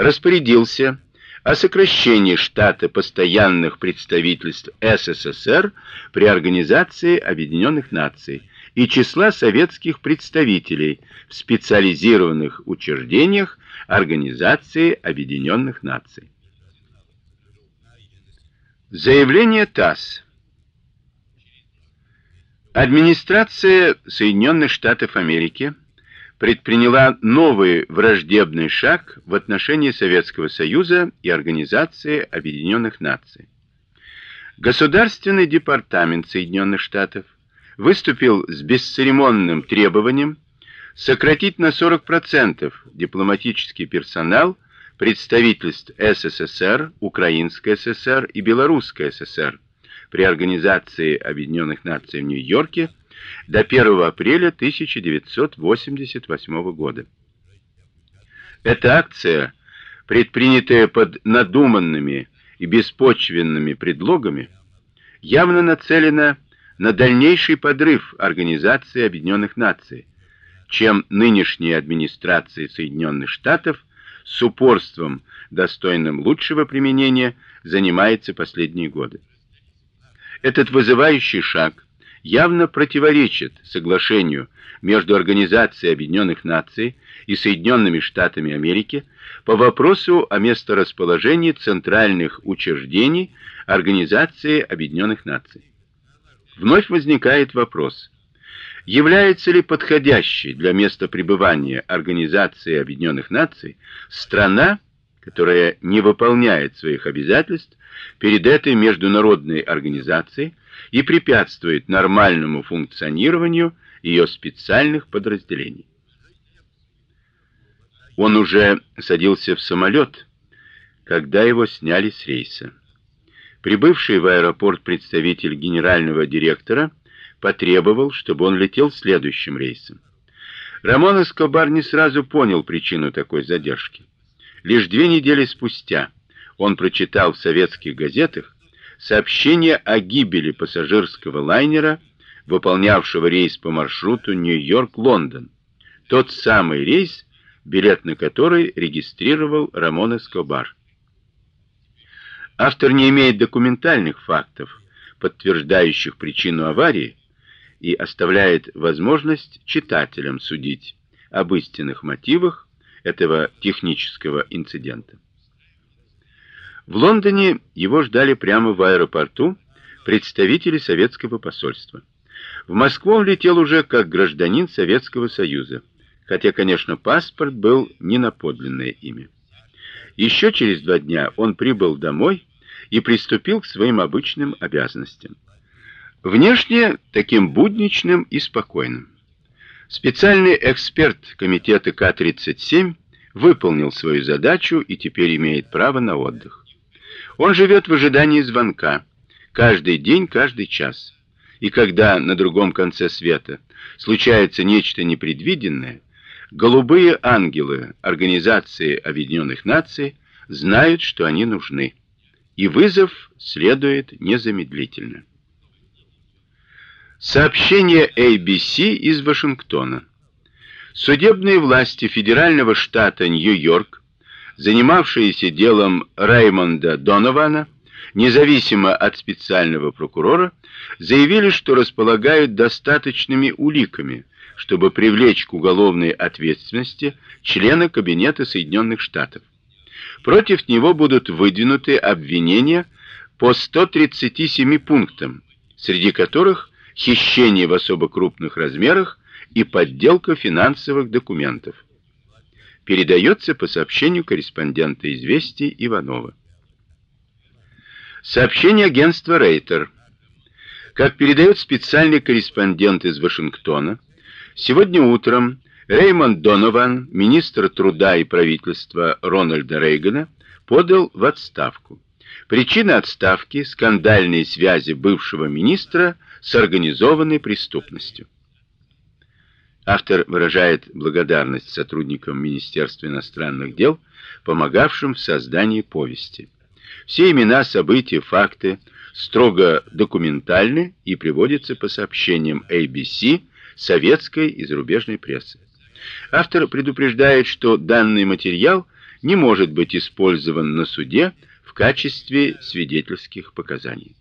распорядился о сокращении штата постоянных представительств СССР при Организации Объединенных Наций и числа советских представителей в специализированных учреждениях Организации Объединенных Наций. Заявление ТАСС. Администрация Соединенных Штатов Америки предприняла новый враждебный шаг в отношении Советского Союза и Организации Объединенных Наций. Государственный департамент Соединенных Штатов выступил с бесцеремонным требованием сократить на 40% дипломатический персонал представительств СССР, Украинской ССР и Белорусской ССР при Организации Объединенных Наций в Нью-Йорке до 1 апреля 1988 года. Эта акция, предпринятая под надуманными и беспочвенными предлогами, явно нацелена на дальнейший подрыв Организации Объединенных Наций, чем нынешняя администрация Соединенных Штатов с упорством, достойным лучшего применения, занимается последние годы. Этот вызывающий шаг явно противоречит соглашению между Организацией Объединенных Наций и Соединенными Штатами Америки по вопросу о месторасположении центральных учреждений Организации Объединенных Наций. Вновь возникает вопрос: является ли подходящей для места пребывания Организации Объединенных Наций страна, которая не выполняет своих обязательств перед этой международной организацией и препятствует нормальному функционированию ее специальных подразделений. Он уже садился в самолет, когда его сняли с рейса. Прибывший в аэропорт представитель генерального директора потребовал, чтобы он летел следующим рейсом. Рамон Эскобар не сразу понял причину такой задержки. Лишь две недели спустя он прочитал в советских газетах сообщение о гибели пассажирского лайнера, выполнявшего рейс по маршруту Нью-Йорк-Лондон. Тот самый рейс, билет на который регистрировал Рамон Эскобар. Автор не имеет документальных фактов, подтверждающих причину аварии, и оставляет возможность читателям судить об истинных мотивах этого технического инцидента. В Лондоне его ждали прямо в аэропорту представители советского посольства. В Москву он летел уже как гражданин Советского Союза, хотя, конечно, паспорт был не на подлинное имя. Еще через два дня он прибыл домой и приступил к своим обычным обязанностям. Внешне таким будничным и спокойным. Специальный эксперт комитета К-37 выполнил свою задачу и теперь имеет право на отдых. Он живет в ожидании звонка, каждый день, каждый час. И когда на другом конце света случается нечто непредвиденное, голубые ангелы Организации Объединенных Наций знают, что они нужны, и вызов следует незамедлительно. Сообщение ABC из Вашингтона. Судебные власти федерального штата Нью-Йорк занимавшиеся делом Раймонда Донована, независимо от специального прокурора, заявили, что располагают достаточными уликами, чтобы привлечь к уголовной ответственности члена кабинета Соединенных Штатов. Против него будут выдвинуты обвинения по 137 пунктам, среди которых хищение в особо крупных размерах и подделка финансовых документов передается по сообщению корреспондента Известий Иванова. Сообщение агентства Рейтер. Как передает специальный корреспондент из Вашингтона, сегодня утром Реймонд Донован, министр труда и правительства Рональда Рейгана, подал в отставку. Причина отставки скандальные связи бывшего министра с организованной преступностью. Автор выражает благодарность сотрудникам Министерства иностранных дел, помогавшим в создании повести. Все имена, события, факты строго документальны и приводятся по сообщениям ABC, советской и зарубежной прессы. Автор предупреждает, что данный материал не может быть использован на суде в качестве свидетельских показаний.